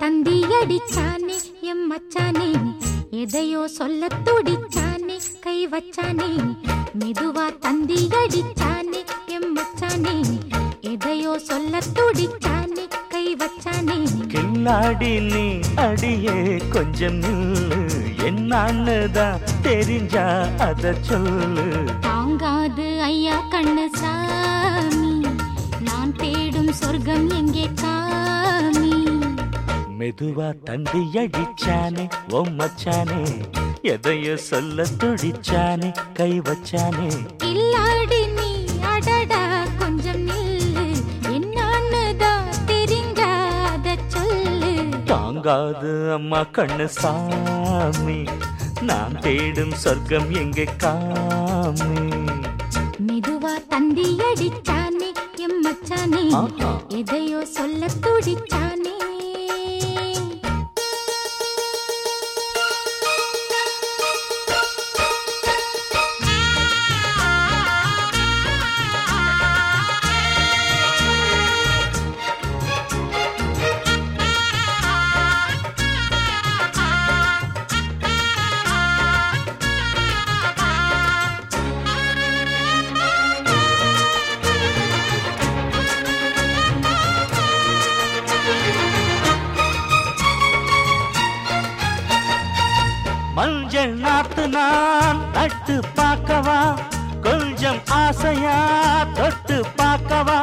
தந்தி அடிச்சானே M மச்சானே? எதையோ சொல்ல துடிச்சானே கை வச்சானே? மெதுவா தந்தி அடிச்சானே எம் மச்சானே? எதையோ சொல்ல துடிச்சானே கை வச்சானே? கில்லாடி நீ அடியே கொஞ்சம் நில்லு. என்னான்னு தான் தெரிஞ்சா அத சொல்லு. தாங்காது ஐயா கண்ணு சாமி நான் தேடும் சொர்க்கம் எங்கே காமி மெதுவா தந்தி அடிச்சானே ஓ மச்சானே எதையோ சொல்ல துடிச்சானே கை வச்சானே. இல்லாடி நீ அடடா கொஞ்சம் நில்லு என்னான்னு தான் தெரிஞ்சாத சொல்லு. தாங்காது அம்மா கண்ணு சாமி நான் தேடும் சொர்க்கம் எங்கே காமி. மெதுவா தந்தி அடிச்சானே எம் மச்சானே. எதையோ சொல்ல துடிச்சானே. மஞ்சள் நாத்து நான் தட்டு பார்க்கவா? கொஞ்சம் ஆசையா தொட்டு பார்க்கவா?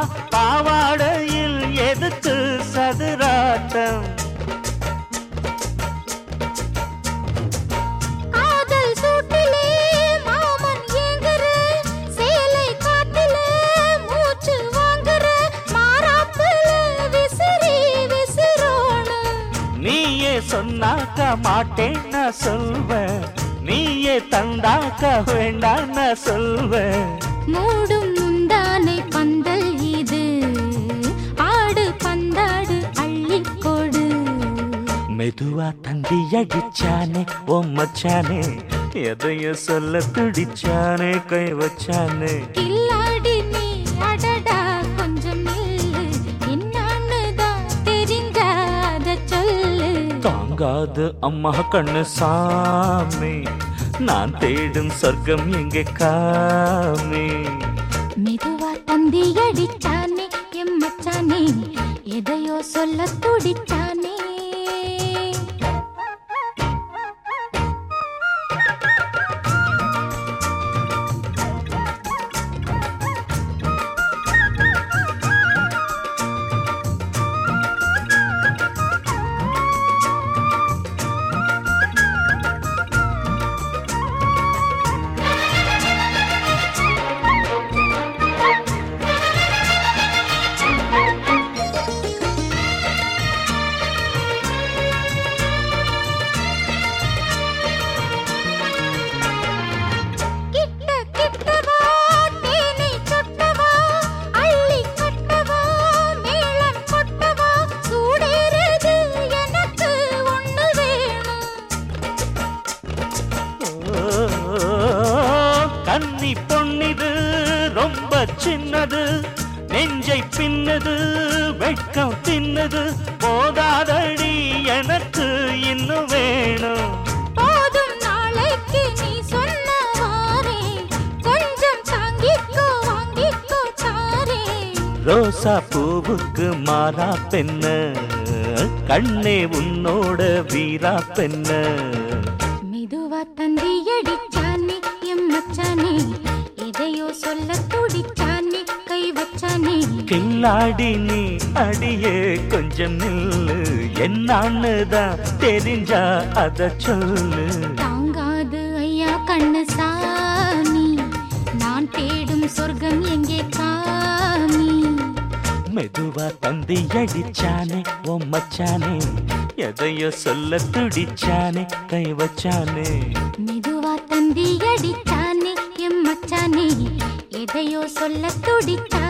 சொன்னாக்க மாட்டேன் நான் சொல்வேன் நீயே தந்தாக்க வேண்டாம் நான் சொல்வேன் மூடும் முந்தானை பந்தல் இது. ஆடு பந்தாடு அள்ளிக் கொடு. மெதுவா தந்தி அடிச்சானே ஓ மச்சானே. எதையோ சொல்ல துடிச்சானே கை வச்சானே. தாங்காது அம்மா கண்ணு சாமி. நான் தேடும் சொர்க்கம் எங்கே காமி? மெதுவா தந்தி அடிச்சானே எம்மச்சானே எதையோ சொல்ல துடிச்சானே. சின்னது நெஞ்சை பின்னது வெட்கம் தின்னது போதாதடி எனக்கு இன்னும் வேணும். ரோசா பூவுக்கு மாறா பெண்ண கண்ணே உன்னோட வீரா பெண்ண. மெதுவா தந்தி அடிச்சானே எம் மச்சானே எதையோ சொல்ல துடிச்சானே வச்சானே கில்லாடி நீ அடியே கொஞ்சம் நில்லு. என்னான்னு தான் தெரிஞ்சா அத சொல்லு. தாங்காது ஐயா கண்ணு சாமி நான் தேடும் சொர்க்கம் எங்கே காமி? மெதுவா தந்தி அடிச்சானே ஓ மச்சானே. எதையோ சொல்ல துடிச்சானே கை வச்சானே. மெதுவா தந்தி அடிச்சானே எம் மச்சானே. எதையோ சொல்ல துடிச்சானே